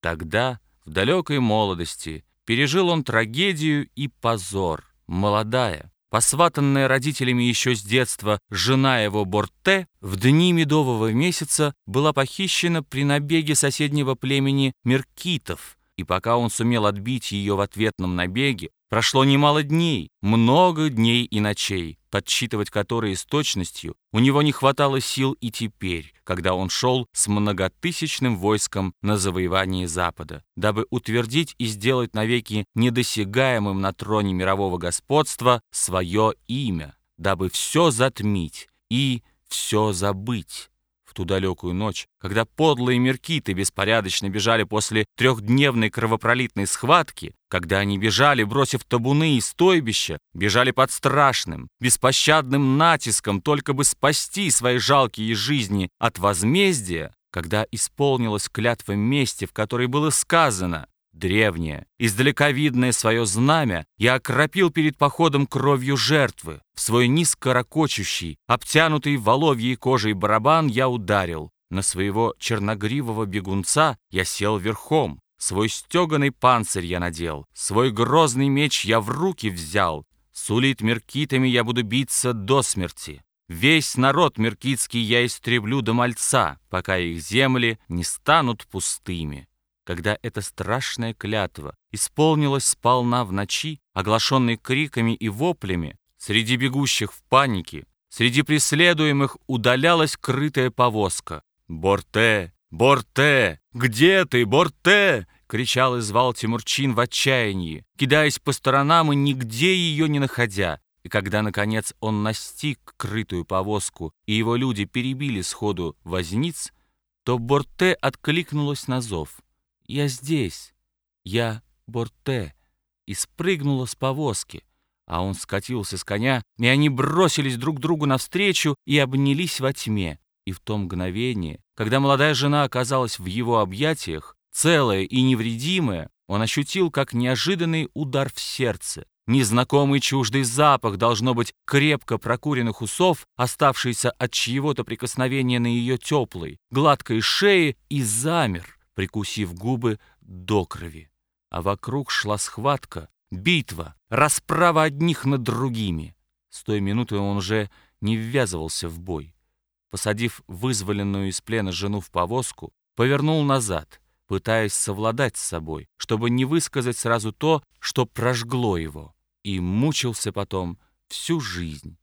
Тогда, в далекой молодости, пережил он трагедию и позор. Молодая, посватанная родителями еще с детства, жена его Борте в дни медового месяца была похищена при набеге соседнего племени Меркитов, и пока он сумел отбить ее в ответном набеге, прошло немало дней, много дней и ночей, подсчитывать которые с точностью у него не хватало сил и теперь, когда он шел с многотысячным войском на завоевание Запада, дабы утвердить и сделать навеки недосягаемым на троне мирового господства свое имя, дабы все затмить и все забыть в ту далекую ночь, когда подлые меркиты беспорядочно бежали после трехдневной кровопролитной схватки, когда они бежали, бросив табуны и стойбища, бежали под страшным, беспощадным натиском, только бы спасти свои жалкие жизни от возмездия, когда исполнилась клятва мести, в которой было сказано древнее, издалека видное свое знамя, я окропил перед походом кровью жертвы. В свой низкорокочущий, обтянутый воловьей кожей барабан я ударил. На своего черногривого бегунца я сел верхом. Свой стеганый панцирь я надел, свой грозный меч я в руки взял. С улит меркитами я буду биться до смерти. Весь народ меркитский я истреблю до мальца, пока их земли не станут пустыми когда эта страшная клятва исполнилась сполна в ночи, оглашенной криками и воплями, среди бегущих в панике, среди преследуемых удалялась крытая повозка. «Борте! Борте! Где ты, Борте?» — кричал и звал Тимурчин в отчаянии, кидаясь по сторонам и нигде ее не находя. И когда, наконец, он настиг крытую повозку, и его люди перебили сходу возниц, то Борте откликнулась на зов — «Я здесь! Я Борте!» и спрыгнула с повозки. А он скатился с коня, и они бросились друг другу навстречу и обнялись во тьме. И в то мгновение, когда молодая жена оказалась в его объятиях, целая и невредимая, он ощутил, как неожиданный удар в сердце. Незнакомый чуждый запах, должно быть, крепко прокуренных усов, оставшийся от чьего-то прикосновения на ее теплой, гладкой шее, и замер прикусив губы до крови. А вокруг шла схватка, битва, расправа одних над другими. С той минуты он уже не ввязывался в бой. Посадив вызволенную из плена жену в повозку, повернул назад, пытаясь совладать с собой, чтобы не высказать сразу то, что прожгло его, и мучился потом всю жизнь.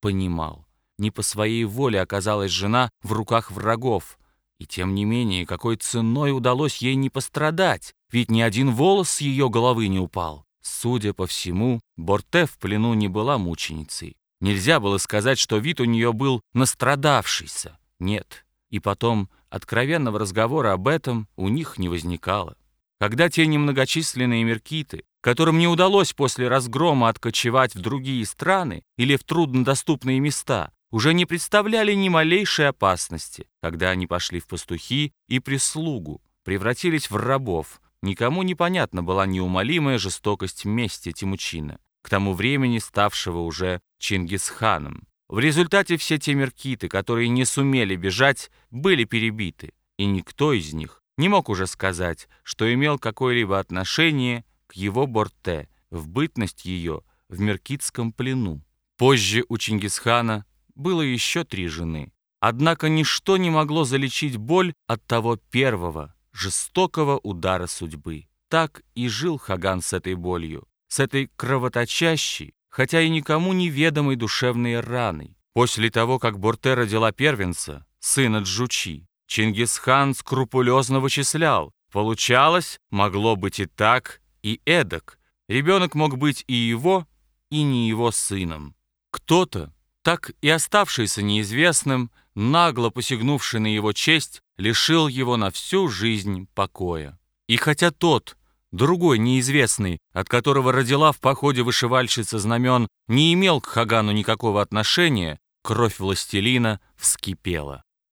Понимал, не по своей воле оказалась жена в руках врагов, и тем не менее, какой ценой удалось ей не пострадать, ведь ни один волос с ее головы не упал. Судя по всему, Борте в плену не была мученицей. Нельзя было сказать, что вид у нее был настрадавшийся. Нет. И потом, откровенного разговора об этом у них не возникало. Когда те немногочисленные меркиты, которым не удалось после разгрома откочевать в другие страны или в труднодоступные места, уже не представляли ни малейшей опасности, когда они пошли в пастухи и прислугу, превратились в рабов. Никому непонятна была неумолимая жестокость мести Тимучина, к тому времени ставшего уже Чингисханом. В результате все те меркиты, которые не сумели бежать, были перебиты, и никто из них не мог уже сказать, что имел какое-либо отношение к его борте в бытность ее в меркитском плену. Позже у Чингисхана было еще три жены. Однако ничто не могло залечить боль от того первого, жестокого удара судьбы. Так и жил Хаган с этой болью, с этой кровоточащей, хотя и никому неведомой душевной раной. После того, как Борте родила первенца, сына Джучи, Чингисхан скрупулезно вычислял. Получалось, могло быть и так, и эдак. Ребенок мог быть и его, и не его сыном. Кто-то так и оставшийся неизвестным, нагло посягнувший на его честь, лишил его на всю жизнь покоя. И хотя тот, другой неизвестный, от которого родила в походе вышивальщица знамен, не имел к Хагану никакого отношения, кровь властелина вскипела.